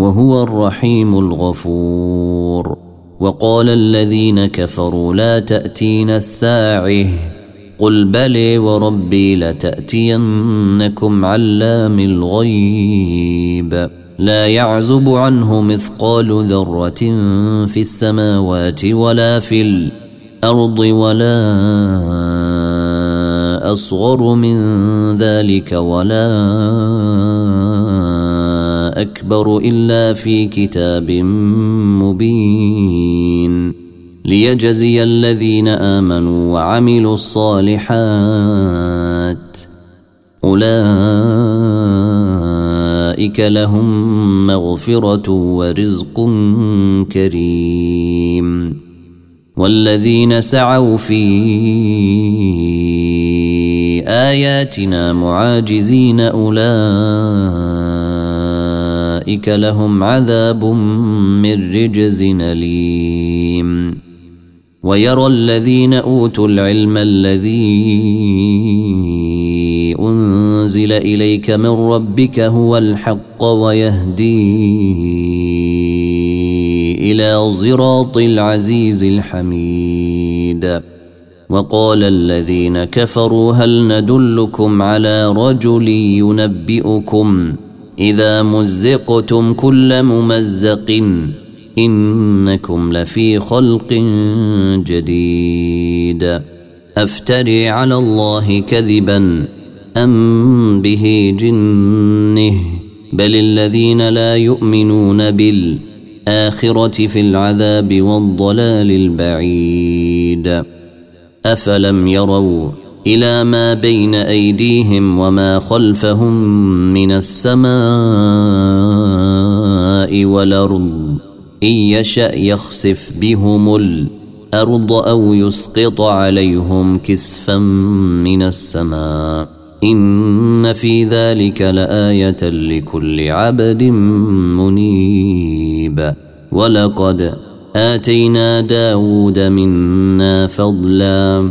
وهو الرحيم الغفور. وقال الذين كفروا لا تاتين الساعة. قل بلي وربي لتأتينكم علام الغيب. لا يعزب عنه مثقال ذرة في السماوات ولا في الأرض ولا أصغر من ذلك ولا اكبر إلا في كتاب مبين ليجزي الذين آمنوا وعملوا الصالحات أولئك لهم مغفرة ورزق كريم والذين سعوا في آياتنا معاجزين اولئك لهم عذاب من رجز اليم. ويرى الذين اوتوا العلم الذي انزل اليك من ربك هو الحق ويهدي إلى صراط العزيز الحميد. وقال الذين كفروا هل ندلكم على رجل ينبئكم إذا مزقتم كل ممزق إنكم لفي خلق جديد. أفتري على الله كذبا أم به جنه. بل الذين لا يؤمنون بالآخرة في العذاب والضلال البعيد. أفلم يروا إلى ما بين أيديهم وما خلفهم من السماء والأرض. إن يشأ يخسف بهم الأرض أو يسقط عليهم كسفا من السماء. إن في ذلك لآية لكل عبد منيب. ولقد آتينا داود منا فضلا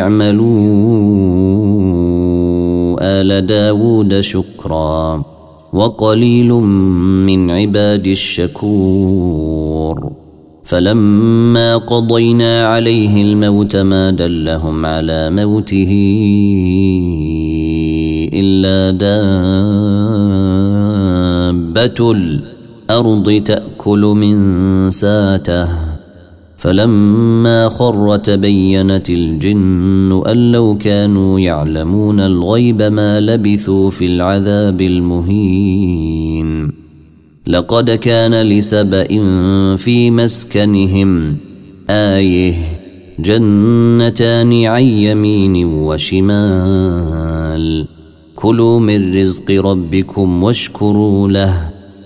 اعملوا آل داود شكرا وقليل من عبادي الشكور. فلما قضينا عليه الموت ما دلهم على موته إلا دابة الأرض تأكل من ساته. فلما خر تبينت الجن أن لو كانوا يعلمون الغيب ما لبثوا في العذاب المهين. لقد كان لسبأ في مسكنهم آيه جنتان عن يمين وشمال. كلوا من رزق ربكم واشكروا له.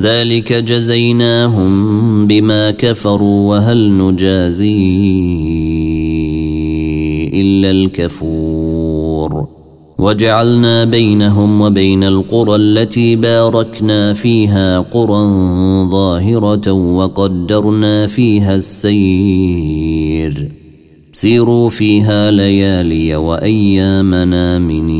ذلك جزيناهم بما كفروا وهل نجازي إلا الكفور. وجعلنا بينهم وبين القرى التي باركنا فيها قرى ظاهرة وقدرنا فيها السير. سيروا فيها ليالي وايام نامنين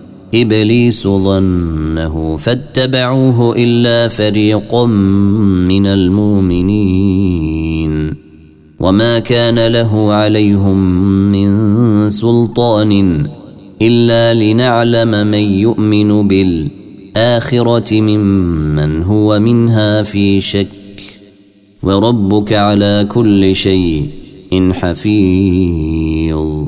إبليس ظنه فاتبعوه إلا فريق من المؤمنين وما كان له عليهم من سلطان إلا لنعلم من يؤمن بالآخرة ممن هو منها في شك وربك على كل شيء حفيظ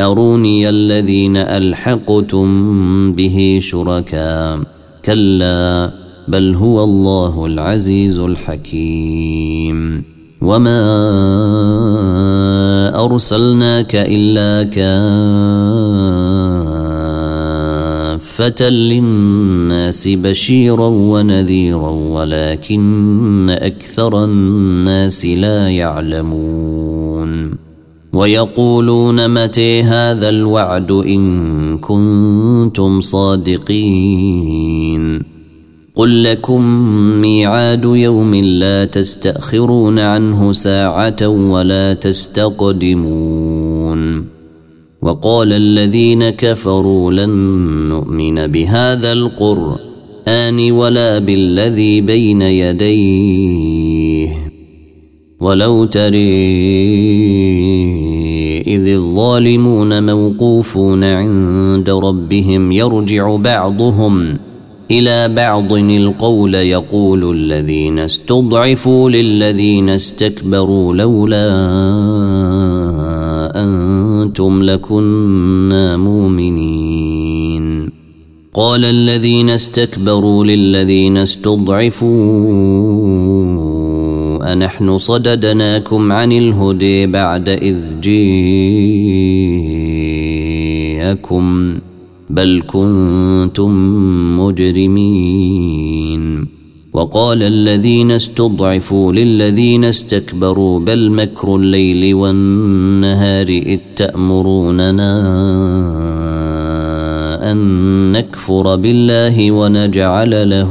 أروني الذين ألحقتم به شركاء. كلا بل هو الله العزيز الحكيم. وما أرسلناك إلا كافة للناس بشيرا ونذيرا ولكن أكثر الناس لا يعلمون. ويقولون متى هذا الوعد إن كنتم صادقين قل لكم ميعاد يوم لا تستأخرون عنه ساعة ولا تستقدمون وقال الذين كفروا لن نؤمن بهذا القرآن ولا بالذي بين يديه ولو تري إذ الظالمون موقوفون عند ربهم يرجع بعضهم إلى بعض القول يقول الذين استضعفوا للذين استكبروا لولا أنتم لكنا مؤمنين. قال الذين استكبروا للذين استضعفوا أنحن صددناكم عن الهدي بعد إذ جيءكم بل كنتم مجرمين. وقال الذين استضعفوا للذين استكبروا بل مكر الليل والنهار إذ تأمروننا أن نكفر بالله ونجعل له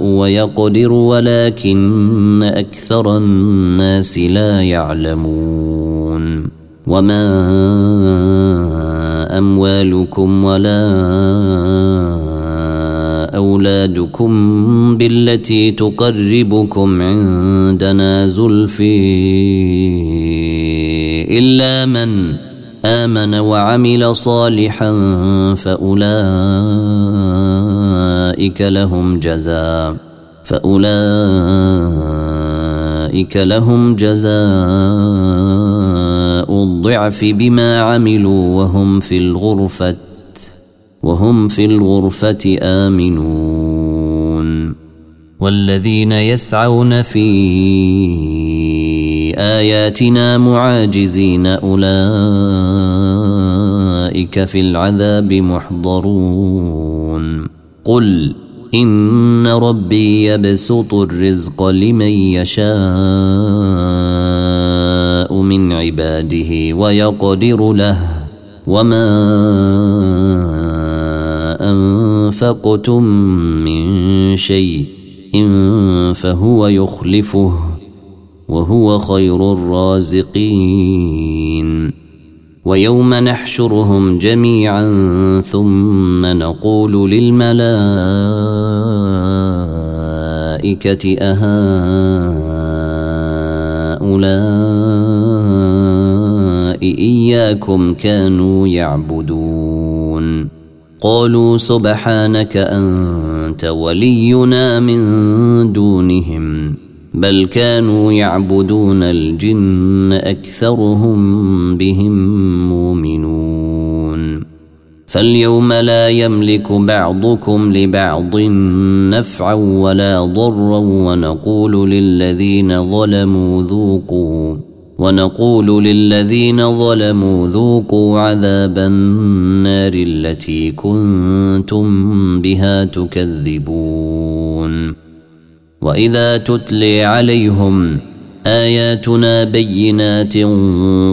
ويقدر ولكن أكثر الناس لا يعلمون. وما أموالكم ولا أولادكم بالتي تقربكم عندنا زلفي إلا من آمن وعمل صالحا فأولئك لهم جزاء فأولئك لهم جزاء الضعف بما عملوا وهم في الغرفة وهم في الغرفة آمنون. والذين يسعون في آياتنا معاجزين أولئك في العذاب محضرون. قل إن ربي يبسط الرزق لمن يشاء من عباده ويقدر له وما أنفقتم من شيء إن فهو يخلفه وهو خير الرازقين ويوم نحشرهم جميعا ثم نقول للملائكة أهؤلاء إياكم كانوا يعبدون. قالوا سبحانك أنت ولينا من دونهم. بل كانوا يعبدون الجن أكثرهم بهم مؤمنون. فاليوم لا يملك بعضكم لبعض نفعا ولا ضرا ونقول للذين ظلموا ذوقوا ونقول للذين ظلموا ذوقوا عذاب النار التي كنتم بها تكذبون. واذا تتلي عليهم اياتنا بينات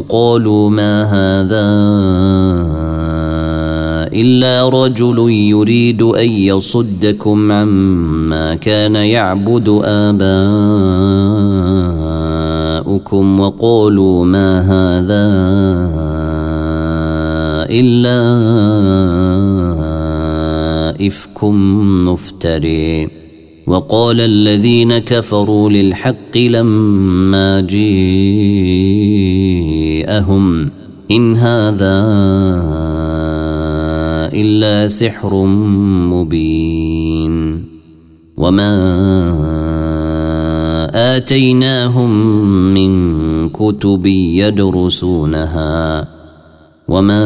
قالوا ما هذا الا رجل يريد ان يصدكم عما كان يعبد اباؤكم وقالوا ما هذا الا افك مفتري وقال الذين كفروا للحق لما جيءهم إن هذا إلا سحر مبين وما آتيناهم من كتب يدرسونها وما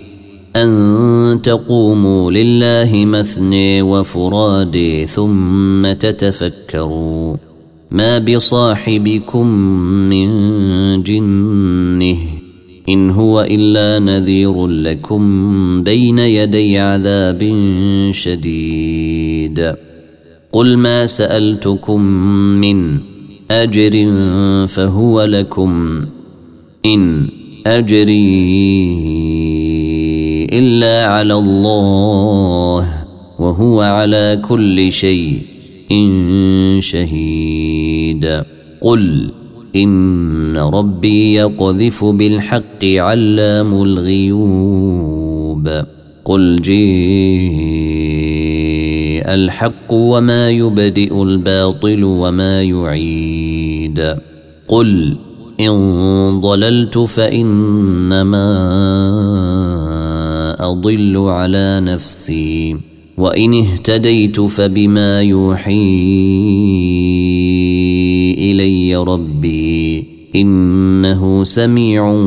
أن تقوموا لله مثني وفرادي ثم تتفكروا ما بصاحبكم من جنه إن هو إلا نذير لكم بين يدي عذاب شديد. قل ما سألتكم من أجر فهو لكم إن أجري إلا على الله وهو على كل شيء إن شهيد. قل إن ربي يقذف بالحق علام الغيوب. قل جيء الحق وما يبدئ الباطل وما يعيد. قل إن ضللت فإنما أضل على نفسي وإن اهتديت فبما يوحي إلي ربي إنه سميع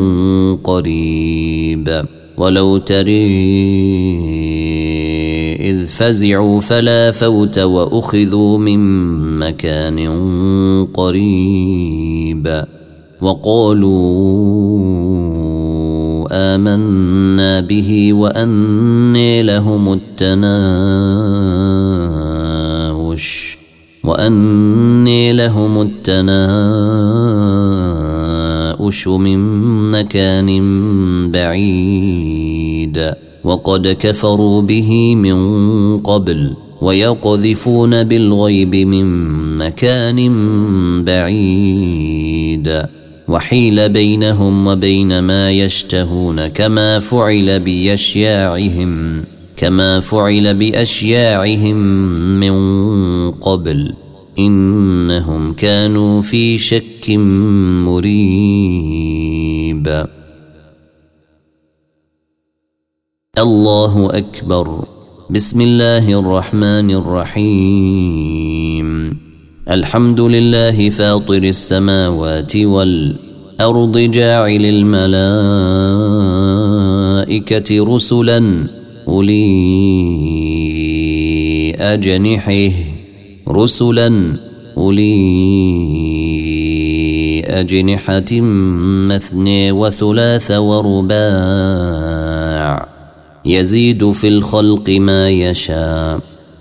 قريب. ولو تري إذ فزعوا فلا فوت وأخذوا من مكان قريب. وقالوا آمنا به وأني لهم التناوش وأني لهم التناوش من مكان بعيد وقد كفروا به من قبل ويقذفون بالغيب من مكان بعيد وحيل بينهم وبين ما يشتهون كما فعل بأشياعهم كما فعل بأشياعهم من قبل. إنهم كانوا في شك مريب. الله أكبر. بسم الله الرحمن الرحيم. الحمد لله فاطر السماوات والأرض جاعل الملائكة رسلا أولي أجنحه رسلا أولي أجنحة مثني وثلاث ورباع يزيد في الخلق ما يشاء